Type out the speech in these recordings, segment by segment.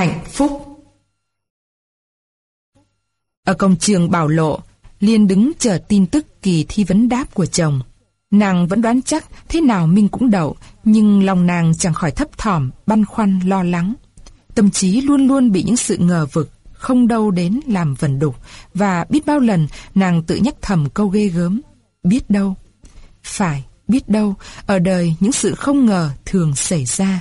hạnh phúc. Ở công trường Bảo Lộ, Liên đứng chờ tin tức kỳ thi vấn đáp của chồng. Nàng vẫn đoán chắc thế nào Minh cũng đậu, nhưng lòng nàng chẳng khỏi thấp thỏm, băn khoăn, lo lắng. Tâm trí luôn luôn bị những sự ngờ vực, không đâu đến làm vần đục, và biết bao lần nàng tự nhắc thầm câu ghê gớm. Biết đâu. Phải, biết đâu, ở đời những sự không ngờ thường xảy ra.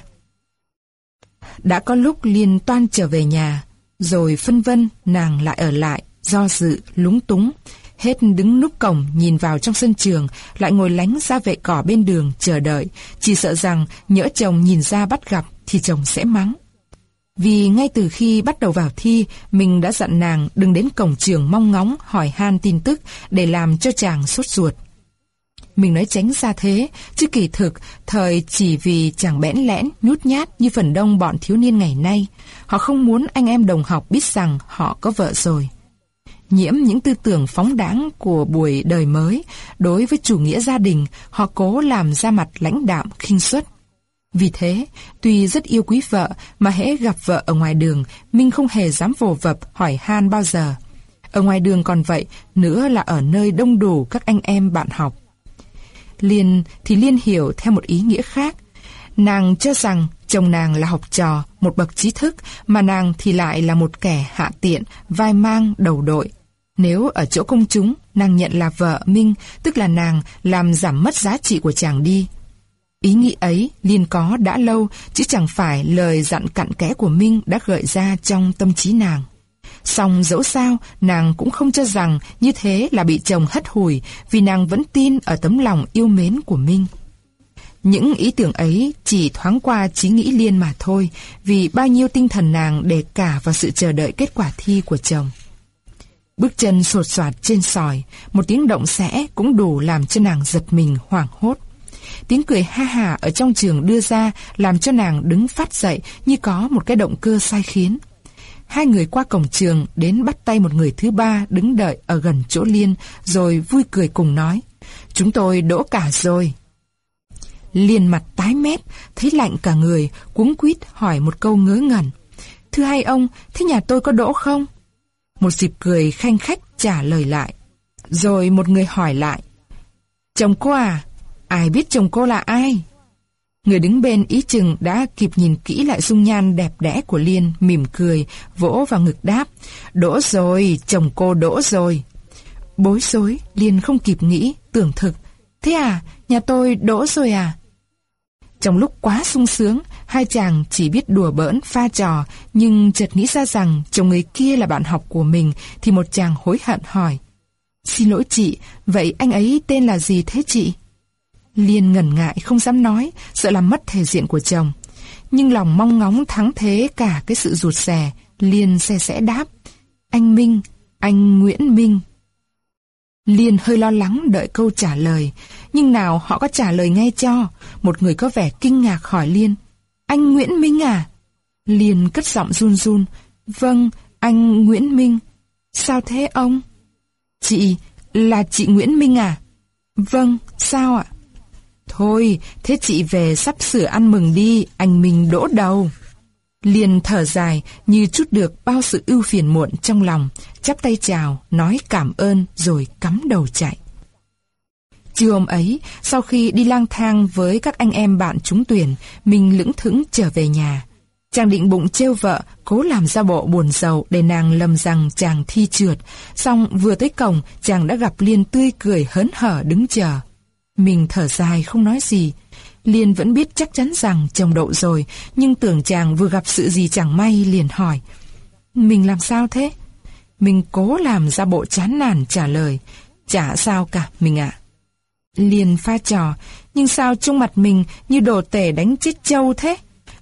Đã có lúc Liên toan trở về nhà, rồi phân vân nàng lại ở lại, do dự, lúng túng. Hết đứng núp cổng nhìn vào trong sân trường, lại ngồi lánh ra vệ cỏ bên đường chờ đợi, chỉ sợ rằng nhỡ chồng nhìn ra bắt gặp thì chồng sẽ mắng. Vì ngay từ khi bắt đầu vào thi, mình đã dặn nàng đừng đến cổng trường mong ngóng hỏi han tin tức để làm cho chàng sốt ruột. Mình nói tránh ra thế, chứ kỳ thực, thời chỉ vì chàng bẽn lẽn, nhút nhát như phần đông bọn thiếu niên ngày nay. Họ không muốn anh em đồng học biết rằng họ có vợ rồi. Nhiễm những tư tưởng phóng đáng của buổi đời mới, đối với chủ nghĩa gia đình, họ cố làm ra mặt lãnh đạm, khinh suất. Vì thế, tuy rất yêu quý vợ, mà hễ gặp vợ ở ngoài đường, Minh không hề dám vồ vập hỏi han bao giờ. Ở ngoài đường còn vậy, nữa là ở nơi đông đủ các anh em bạn học. Liên thì Liên hiểu theo một ý nghĩa khác. Nàng cho rằng chồng nàng là học trò, một bậc trí thức, mà nàng thì lại là một kẻ hạ tiện, vai mang, đầu đội. Nếu ở chỗ công chúng, nàng nhận là vợ Minh, tức là nàng làm giảm mất giá trị của chàng đi. Ý nghĩ ấy Liên có đã lâu, chứ chẳng phải lời dặn cặn kẽ của Minh đã gợi ra trong tâm trí nàng. Song dẫu sao, nàng cũng không cho rằng như thế là bị chồng hất hủi vì nàng vẫn tin ở tấm lòng yêu mến của Minh. Những ý tưởng ấy chỉ thoáng qua trí nghĩ Liên mà thôi vì bao nhiêu tinh thần nàng để cả vào sự chờ đợi kết quả thi của chồng. Bước chân sột soạt trên sỏi, một tiếng động sẽ cũng đủ làm cho nàng giật mình hoảng hốt. Tiếng cười ha hà ở trong trường đưa ra làm cho nàng đứng phát dậy như có một cái động cơ sai khiến. Hai người qua cổng trường đến bắt tay một người thứ ba đứng đợi ở gần chỗ Liên rồi vui cười cùng nói. Chúng tôi đỗ cả rồi. Liên mặt tái mét, thấy lạnh cả người, cuống quýt hỏi một câu ngớ ngẩn. Thưa hai ông, thế nhà tôi có đỗ không? Một dịp cười khanh khách trả lời lại. Rồi một người hỏi lại. Chồng cô à? Ai biết chồng cô là ai? Người đứng bên ý chừng đã kịp nhìn kỹ lại dung nhan đẹp đẽ của Liên, mỉm cười, vỗ vào ngực đáp. Đỗ rồi, chồng cô đỗ rồi. Bối rối, Liên không kịp nghĩ, tưởng thực. Thế à, nhà tôi đỗ rồi à? Trong lúc quá sung sướng, hai chàng chỉ biết đùa bỡn, pha trò, nhưng chợt nghĩ ra rằng chồng người kia là bạn học của mình, thì một chàng hối hận hỏi. Xin lỗi chị, vậy anh ấy tên là gì thế chị? Liên ngần ngại không dám nói, sợ làm mất thể diện của chồng. Nhưng lòng mong ngóng thắng thế cả cái sự rụt rè, Liên xe sẽ đáp. Anh Minh, anh Nguyễn Minh. Liên hơi lo lắng đợi câu trả lời, nhưng nào họ có trả lời ngay cho. Một người có vẻ kinh ngạc hỏi Liên. Anh Nguyễn Minh à? Liên cất giọng run run. Vâng, anh Nguyễn Minh. Sao thế ông? Chị, là chị Nguyễn Minh à? Vâng, sao ạ? Thôi, thế chị về sắp sửa ăn mừng đi, anh Minh đỗ đầu. Liền thở dài như chút được bao sự ưu phiền muộn trong lòng, chắp tay chào, nói cảm ơn rồi cắm đầu chạy. Chiều hôm ấy, sau khi đi lang thang với các anh em bạn trúng tuyển, mình lững thững trở về nhà. Chàng định bụng trêu vợ, cố làm ra bộ buồn giàu để nàng lầm rằng chàng thi trượt. Xong vừa tới cổng, chàng đã gặp Liên tươi cười hớn hở đứng chờ. Mình thở dài không nói gì. Liên vẫn biết chắc chắn rằng chồng đậu rồi, nhưng tưởng chàng vừa gặp sự gì chẳng may liền hỏi. Mình làm sao thế? Mình cố làm ra bộ chán nản trả lời. Chả sao cả, mình ạ. Liên pha trò, nhưng sao trong mặt mình như đồ tể đánh chết trâu thế?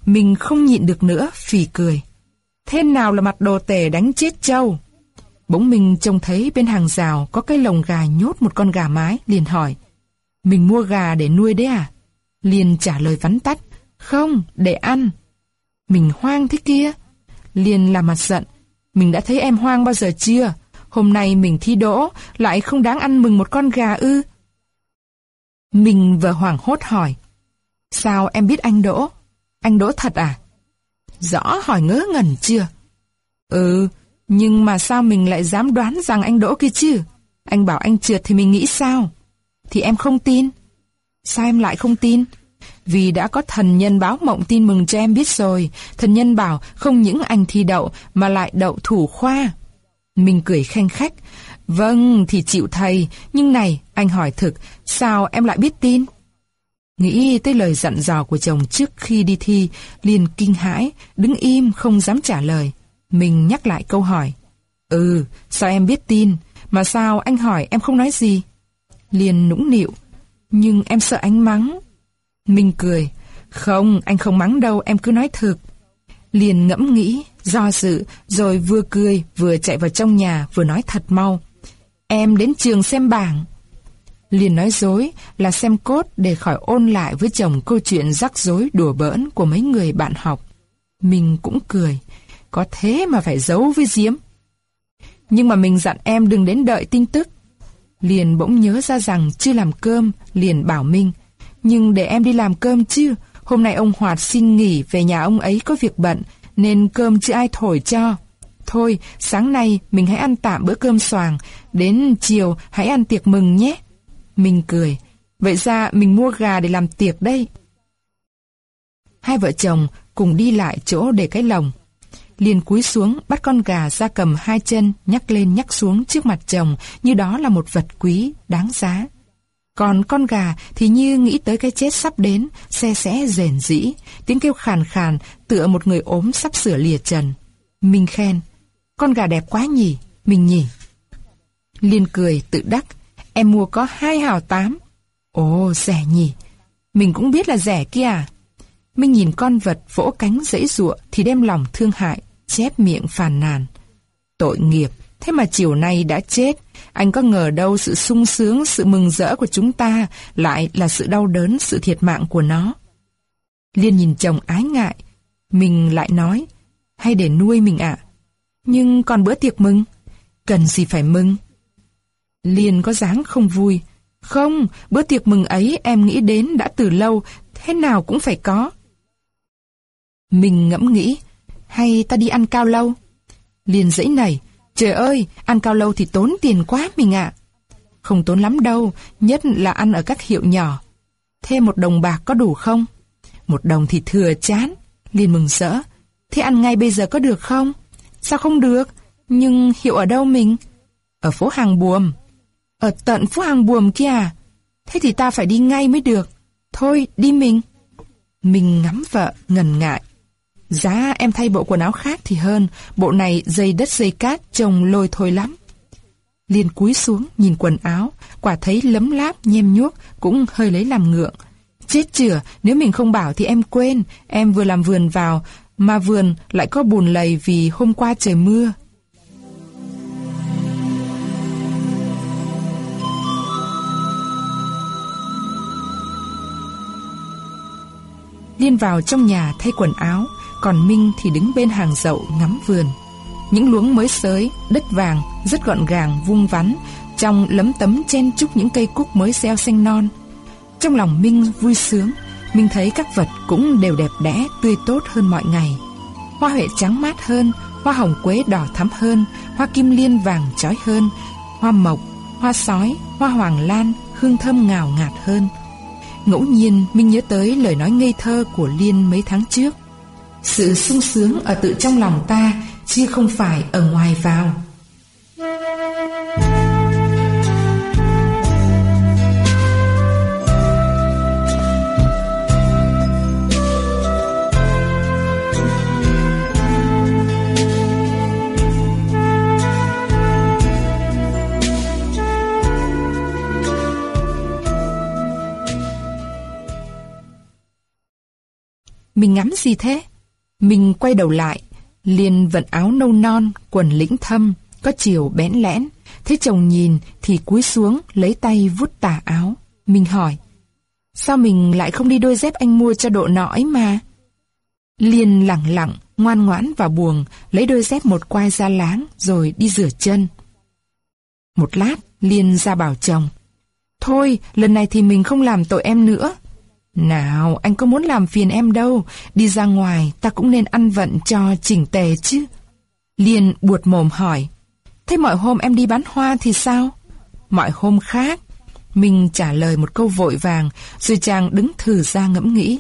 Mình không nhịn được nữa, phì cười. Thế nào là mặt đồ tể đánh chết trâu? Bỗng mình trông thấy bên hàng rào có cái lồng gà nhốt một con gà mái, liền hỏi. Mình mua gà để nuôi đấy à? Liên trả lời vắn tắt. Không, để ăn. Mình hoang thế kia. Liên làm mặt giận. Mình đã thấy em hoang bao giờ chưa? Hôm nay mình thi đỗ, lại không đáng ăn mừng một con gà ư? Mình vừa hoảng hốt hỏi. Sao em biết anh đỗ? Anh đỗ thật à? Rõ hỏi ngớ ngẩn chưa? Ừ, nhưng mà sao mình lại dám đoán rằng anh đỗ kia chứ? Anh bảo anh trượt thì mình nghĩ sao? Thì em không tin. Sao em lại không tin? Vì đã có thần nhân báo mộng tin mừng cho em biết rồi. Thần nhân bảo không những anh thi đậu mà lại đậu thủ khoa. Mình cười khanh khách. Vâng, thì chịu thầy. Nhưng này, anh hỏi thực, sao em lại biết tin? Nghĩ tới lời dặn dò của chồng trước khi đi thi, liền kinh hãi, đứng im không dám trả lời. Mình nhắc lại câu hỏi. Ừ, sao em biết tin? Mà sao anh hỏi em không nói gì? Liền nũng nịu. Nhưng em sợ anh mắng. Minh cười. Không, anh không mắng đâu, em cứ nói thực. Liền ngẫm nghĩ, do dự, rồi vừa cười, vừa chạy vào trong nhà, vừa nói thật mau. Em đến trường xem bảng. Liền nói dối là xem cốt để khỏi ôn lại với chồng câu chuyện rắc rối đùa bỡn của mấy người bạn học. Mình cũng cười. Có thế mà phải giấu với Diếm. Nhưng mà mình dặn em đừng đến đợi tin tức. Liền bỗng nhớ ra rằng chưa làm cơm, liền bảo Minh. Nhưng để em đi làm cơm chứ, hôm nay ông Hoạt xin nghỉ về nhà ông ấy có việc bận, nên cơm chưa ai thổi cho. Thôi, sáng nay mình hãy ăn tạm bữa cơm xoàng, đến chiều hãy ăn tiệc mừng nhé. Mình cười, vậy ra mình mua gà để làm tiệc đây. Hai vợ chồng cùng đi lại chỗ để cái lồng liền cúi xuống bắt con gà ra cầm hai chân nhắc lên nhắc xuống trước mặt chồng như đó là một vật quý, đáng giá. Còn con gà thì như nghĩ tới cái chết sắp đến, xe sẽ rền rĩ, tiếng kêu khàn khàn tựa một người ốm sắp sửa lìa trần. Mình khen, con gà đẹp quá nhỉ, mình nhỉ. Liên cười tự đắc, em mua có hai hào tám. Ồ, rẻ nhỉ, mình cũng biết là rẻ kia à. Minh nhìn con vật vỗ cánh dãy ruộng thì đem lòng thương hại chép miệng phàn nàn. Tội nghiệp, thế mà chiều nay đã chết, anh có ngờ đâu sự sung sướng, sự mừng rỡ của chúng ta lại là sự đau đớn, sự thiệt mạng của nó. Liên nhìn chồng ái ngại, mình lại nói, hay để nuôi mình ạ. Nhưng còn bữa tiệc mừng, cần gì phải mừng? Liên có dáng không vui. Không, bữa tiệc mừng ấy em nghĩ đến đã từ lâu, thế nào cũng phải có. Mình ngẫm nghĩ, hay ta đi ăn cao lâu? Liền dãy này, trời ơi, ăn cao lâu thì tốn tiền quá mình ạ. Không tốn lắm đâu, nhất là ăn ở các hiệu nhỏ. Thêm một đồng bạc có đủ không? Một đồng thì thừa chán. Liền mừng rỡ. Thế ăn ngay bây giờ có được không? Sao không được? Nhưng hiệu ở đâu mình? Ở phố Hàng Buồm. Ở tận phố Hàng Buồm kia à? Thế thì ta phải đi ngay mới được. Thôi, đi mình. Mình ngắm vợ, ngần ngại. Giá em thay bộ quần áo khác thì hơn, bộ này dây đất dây cát trông lôi thôi lắm. Liên cúi xuống nhìn quần áo, quả thấy lấm láp nhem nhuốc cũng hơi lấy làm ngượng. Chết chửa, nếu mình không bảo thì em quên, em vừa làm vườn vào, mà vườn lại có bùn lầy vì hôm qua trời mưa. Liên vào trong nhà thay quần áo, còn Minh thì đứng bên hàng dậu ngắm vườn. Những luống mới sới, đất vàng, rất gọn gàng, vuông vắn, trong lấm tấm chen chúc những cây cúc mới gieo xanh non. Trong lòng Minh vui sướng, Minh thấy các vật cũng đều đẹp đẽ, tươi tốt hơn mọi ngày. Hoa huệ trắng mát hơn, hoa hồng quế đỏ thắm hơn, hoa kim liên vàng chói hơn, hoa mộc, hoa sói, hoa hoàng lan, hương thơm ngào ngạt hơn. Ngẫu nhiên Minh nhớ tới lời nói ngây thơ của Liên mấy tháng trước. Sự sung sướng ở tự trong lòng ta, Chứ không phải ở ngoài vào Mình ngắm gì thế? Mình quay đầu lại, liền vận áo nâu non, quần lĩnh thâm, có chiều bẽn lẽn. thế chồng nhìn thì cúi xuống, lấy tay vút tà áo. Mình hỏi, sao mình lại không đi đôi dép anh mua cho độ nọ ấy mà? liền lặng lặng, ngoan ngoãn vào buồng, lấy đôi dép một quai ra láng, rồi đi rửa chân. Một lát, Liên ra bảo chồng, Thôi, lần này thì mình không làm tội em nữa. Nào, anh có muốn làm phiền em đâu, đi ra ngoài ta cũng nên ăn vận cho chỉnh tề chứ. Liên buột mồm hỏi, thế mọi hôm em đi bán hoa thì sao? Mọi hôm khác. Mình trả lời một câu vội vàng, rồi chàng đứng thử ra ngẫm nghĩ.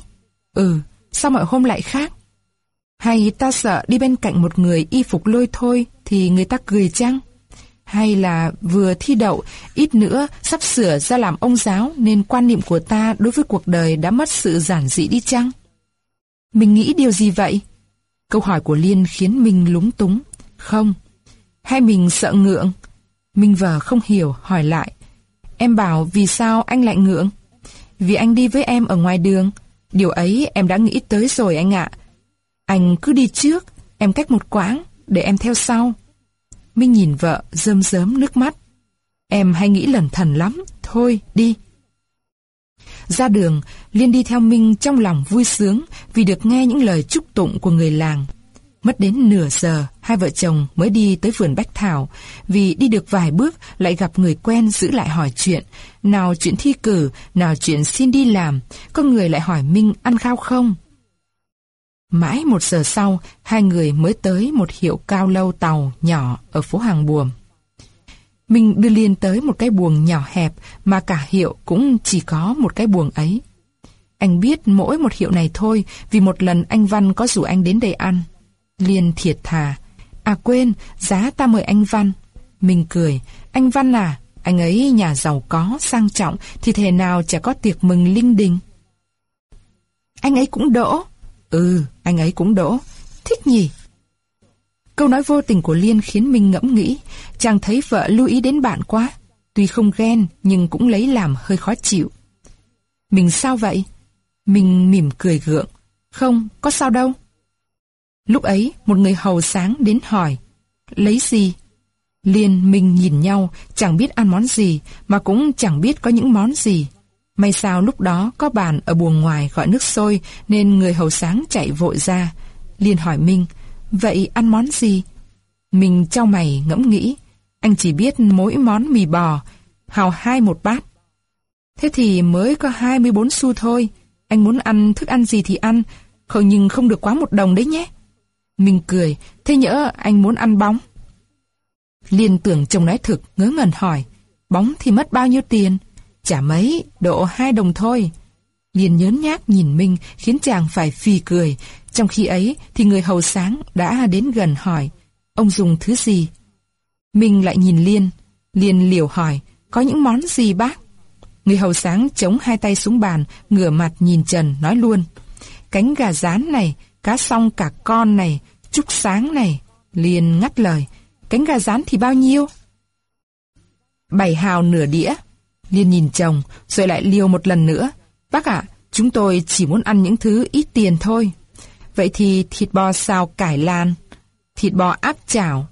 Ừ, sao mọi hôm lại khác? Hay ta sợ đi bên cạnh một người y phục lôi thôi thì người ta cười chăng? Hay là vừa thi đậu, ít nữa sắp sửa ra làm ông giáo nên quan niệm của ta đối với cuộc đời đã mất sự giản dị đi chăng? Mình nghĩ điều gì vậy? Câu hỏi của Liên khiến mình lúng túng. Không. Hay mình sợ ngượng? Minh vờ không hiểu, hỏi lại. Em bảo vì sao anh lại ngượng? Vì anh đi với em ở ngoài đường. Điều ấy em đã nghĩ tới rồi anh ạ. Anh cứ đi trước, em cách một quãng, để em theo sau. Minh nhìn vợ, rơm rớm nước mắt. Em hay nghĩ lần thần lắm, thôi đi. Ra đường, Liên đi theo Minh trong lòng vui sướng vì được nghe những lời chúc tụng của người làng. Mất đến nửa giờ, hai vợ chồng mới đi tới vườn Bách Thảo, vì đi được vài bước lại gặp người quen giữ lại hỏi chuyện. Nào chuyện thi cử, nào chuyện xin đi làm, có người lại hỏi Minh ăn khao không? Mãi một giờ sau, hai người mới tới một hiệu cao lâu tàu nhỏ ở phố Hàng Buồm. mình đưa Liên tới một cái buồng nhỏ hẹp mà cả hiệu cũng chỉ có một cái buồng ấy. Anh biết mỗi một hiệu này thôi vì một lần anh Văn có rủ anh đến đây ăn. Liên thiệt thà. À quên, giá ta mời anh Văn. Mình cười. Anh Văn à, anh ấy nhà giàu có, sang trọng thì thể nào chả có tiệc mừng linh đình. Anh ấy cũng đỗ. Ừ, anh ấy cũng đỗ. Thích nhỉ? Câu nói vô tình của Liên khiến mình ngẫm nghĩ, chàng thấy vợ lưu ý đến bạn quá. Tuy không ghen, nhưng cũng lấy làm hơi khó chịu. Mình sao vậy? Mình mỉm cười gượng. Không, có sao đâu. Lúc ấy, một người hầu sáng đến hỏi, lấy gì? Liên mình nhìn nhau, chẳng biết ăn món gì, mà cũng chẳng biết có những món gì. May sao lúc đó có bàn ở buồng ngoài gọi nước sôi, nên người hầu sáng chạy vội ra. Liên hỏi Minh, vậy ăn món gì? Mình trao mày ngẫm nghĩ, anh chỉ biết mỗi món mì bò, hào hai một bát. Thế thì mới có 24 xu thôi, anh muốn ăn thức ăn gì thì ăn, không nhưng không được quá một đồng đấy nhé. Mình cười, thế nhỡ anh muốn ăn bóng? Liên tưởng chồng nói thực, ngớ ngẩn hỏi, bóng thì mất bao nhiêu tiền? Chả mấy, độ hai đồng thôi. Liên nhớn nhác nhìn Minh khiến chàng phải phì cười. Trong khi ấy thì người hầu sáng đã đến gần hỏi, ông dùng thứ gì? Minh lại nhìn Liên, Liên liều hỏi, có những món gì bác? Người hầu sáng chống hai tay xuống bàn, ngửa mặt nhìn Trần nói luôn. Cánh gà rán này, cá song cả con này, chúc sáng này. Liên ngắt lời, cánh gà rán thì bao nhiêu? Bảy hào nửa đĩa. Liên nhìn chồng, rồi lại liều một lần nữa. Bác ạ, chúng tôi chỉ muốn ăn những thứ ít tiền thôi. Vậy thì thịt bò xào cải lan, thịt bò áp chảo,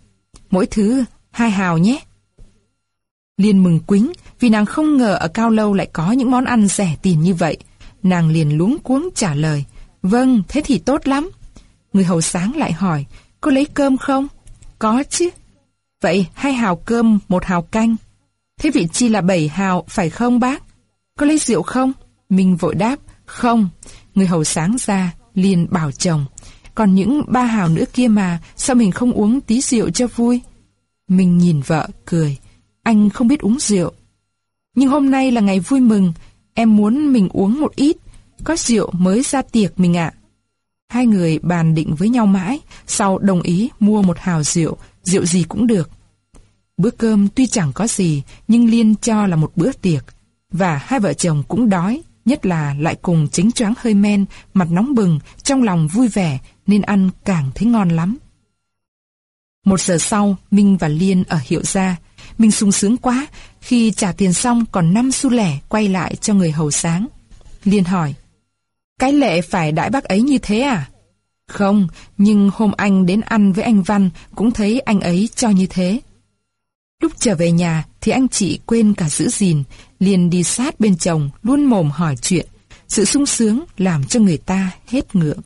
mỗi thứ hai hào nhé. Liên mừng quính vì nàng không ngờ ở Cao Lâu lại có những món ăn rẻ tiền như vậy. Nàng liền luống cuống trả lời. Vâng, thế thì tốt lắm. Người hầu sáng lại hỏi, có lấy cơm không? Có chứ. Vậy hai hào cơm, một hào canh. Thế vị chi là bảy hào, phải không bác? Có lấy rượu không? Mình vội đáp, không. Người hầu sáng ra, liền bảo chồng. Còn những ba hào nữa kia mà, sao mình không uống tí rượu cho vui? Mình nhìn vợ, cười. Anh không biết uống rượu. Nhưng hôm nay là ngày vui mừng, em muốn mình uống một ít. Có rượu mới ra tiệc mình ạ. Hai người bàn định với nhau mãi, sau đồng ý mua một hào rượu, rượu gì cũng được. Bữa cơm tuy chẳng có gì, nhưng Liên cho là một bữa tiệc. Và hai vợ chồng cũng đói, nhất là lại cùng chính choáng hơi men, mặt nóng bừng, trong lòng vui vẻ, nên ăn càng thấy ngon lắm. Một giờ sau, Minh và Liên ở hiệu gia. Minh sung sướng quá, khi trả tiền xong còn 5 xu lẻ quay lại cho người hầu sáng. Liên hỏi, cái lệ phải đãi bác ấy như thế à? Không, nhưng hôm anh đến ăn với anh Văn cũng thấy anh ấy cho như thế. Lúc trở về nhà thì anh chị quên cả giữ gìn, liền đi sát bên chồng, luôn mồm hỏi chuyện. Sự sung sướng làm cho người ta hết ngượng.